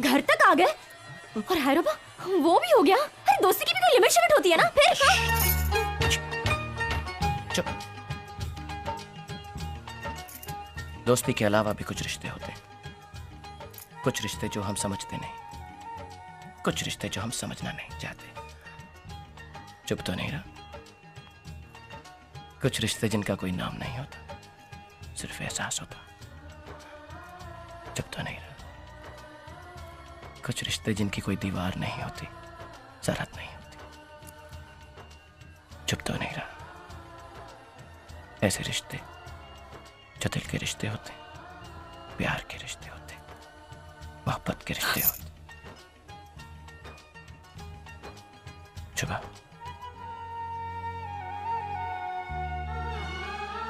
घर तक आ गए? और हैरबा वो भी हो गया? अरे दोस्ती की भी कोई लिमिट शिमिट होती है ना? फिर दोस्ती के अलावा भी कुछ रिश्ते होते कुछ रिश्ते जो हम समझते नहीं। कुछ रिश्ते जो हम समझना नहीं चाहते। चुप तो नहीं रहा। कुछ रिश्ते जिनका कोई नाम नहीं होता, सिर्फ़ एहसास होता। चुप तो नहीं रहा। कुछ रिश्ते जिनकी कोई दीवार नहीं होती सरहद नहीं होती। चुप तो नहीं रहा। ऐसे रिश्ते जो दिल के रिश्ते होते प्यार के रिश्ते होते मोहब्बत के रिश्ते होते। चुपा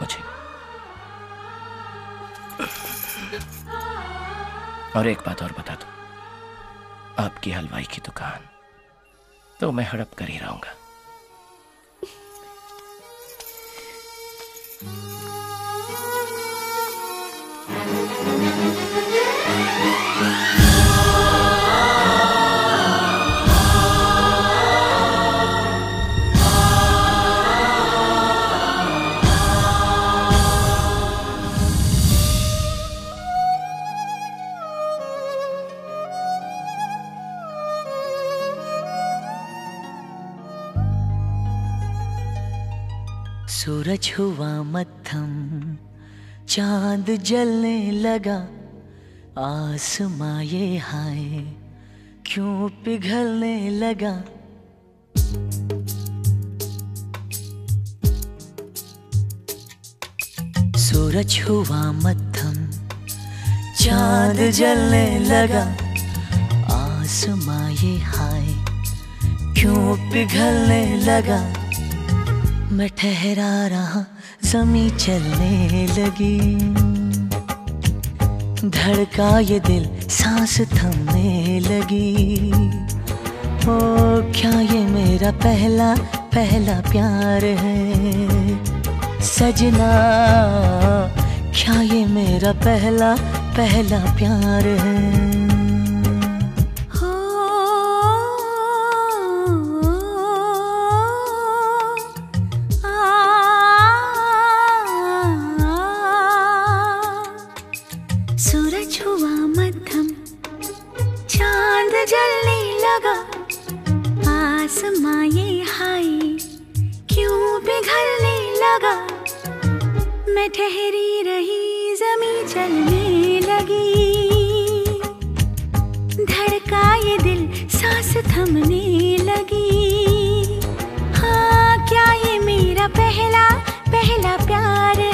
मुझे और एक बात और बता दो। आपकी हलवाई की दुकान। तो मैं हड़प कर ही रहूँगा। सूरज हुआ मत्थम चाँद जलने लगा, आसमां ये हाय, क्यों पिघलने लगा? सूरज हुआ मत्थम चाँद जलने लगा, आसमां ये हाय, क्यों पिघलने लगा? मैं ठहरा रहा जमी चलने लगी। धड़का ये दिल, सांस थमने लगी। ओ, क्या ये मेरा पहला पहला प्यार है? सजना, क्या ये मेरा पहला पहला प्यार है? आसमां ये हाय, क्यों पिघलने लगा? मैं ठहरी रही जमी चलने लगी। धड़का ये दिल, सांस थमने लगी। हाँ क्या ये मेरा पहला पहला प्यार है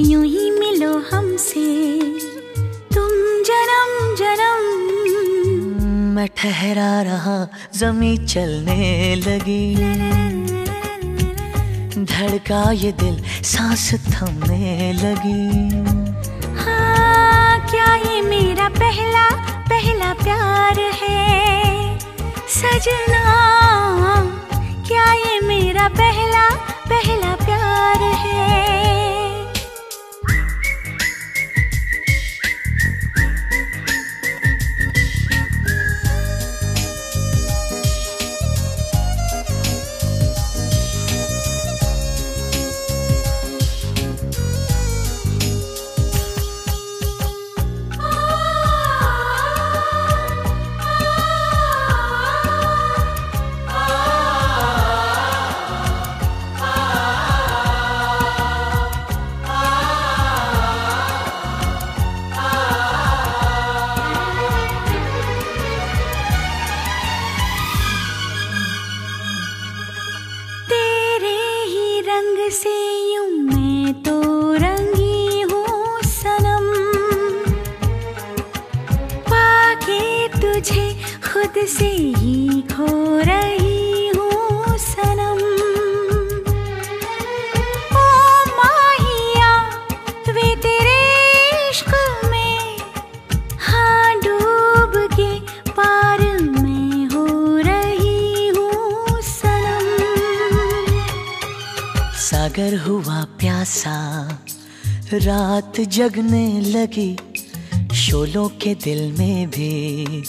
यूँ ही मिलो हमसे। तुम जन्म जन्म। मैं ठहरा रहा जमी चलने लगी। धड़का ये दिल सांस थमने लगी। हाँ क्या ये मेरा पहला पहला प्यार है? सजना क्या ये मेरा पहला पहला प्यार है? खुद से ही खो रही हूँ सनम। ओ माहिया, वे तेरे इश्क में हाँ डूब के पार में हो रही हूँ सनम। सागर हुआ प्यासा, रात जगने लगी, शोलों के दिल में भी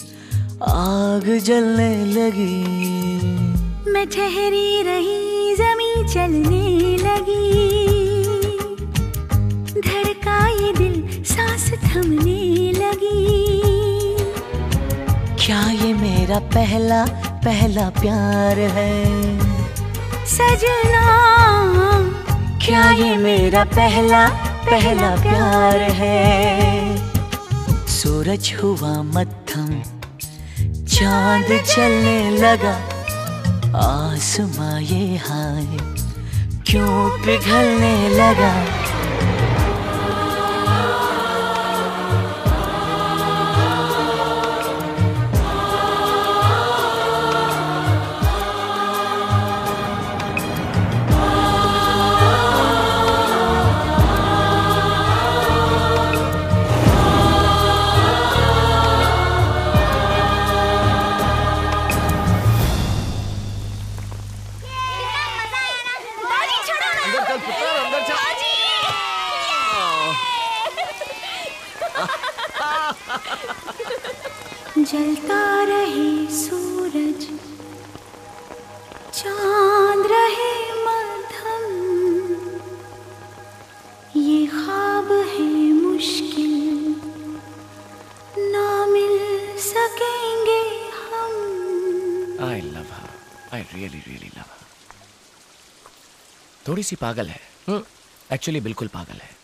आग जलने लगी। मैं ठहरी रही जमी चलने लगी। धड़का ये दिल सांस थमने लगी। क्या ये मेरा पहला पहला प्यार है? सजना क्या ये मेरा पहला पहला प्यार है? सूरज हुआ मत्थम चाँद चलने लगा आसमां ये हाय क्यों पिघलने लगा? जलता रहे सूरज, चाँद रहे मध्यम। ये ख्वाब है मुश्किल, ना मिल सकेंगे हम। I love her I really really love her थोड़ी सी पागल है। एक्चुअली बिल्कुल पागल है।